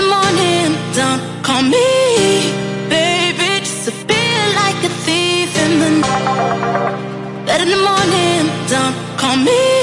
the morning don't Call me, baby, Just disappear like a thief in the night. Bed in the morning don't Call me.